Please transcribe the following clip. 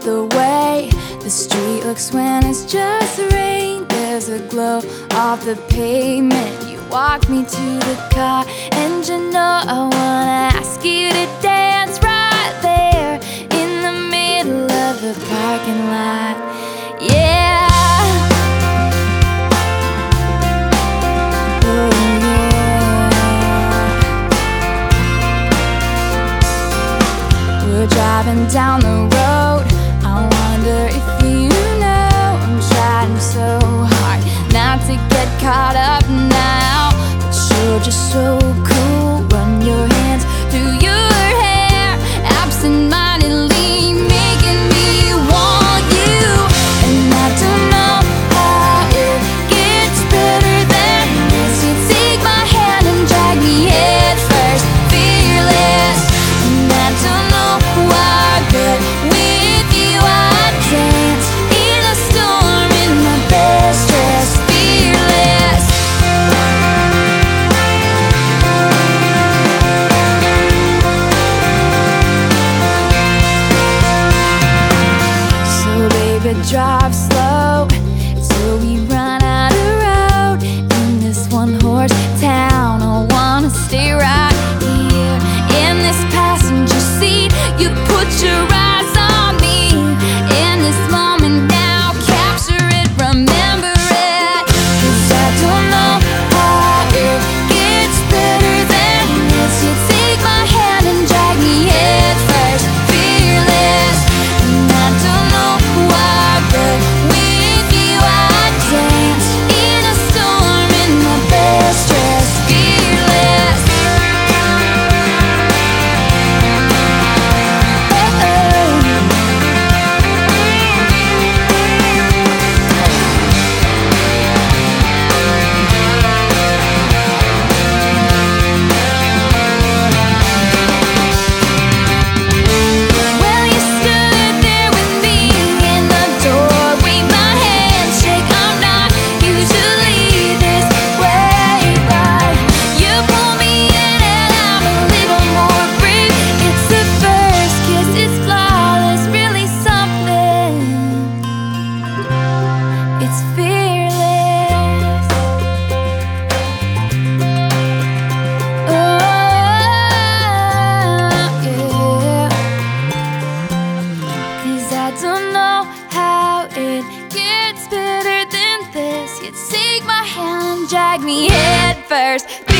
the way the street looks when it's just rain. There's a glow off the pavement. You walk me to the car, and you know I wanna ask you to dance right there in the middle of the parking lot. Yeah. Oh, yeah. We're driving down the road. Caught up now. But you're just so. slow until we run out of road in this one horse town. I wanna stay right. You'd take my hand drag me head first.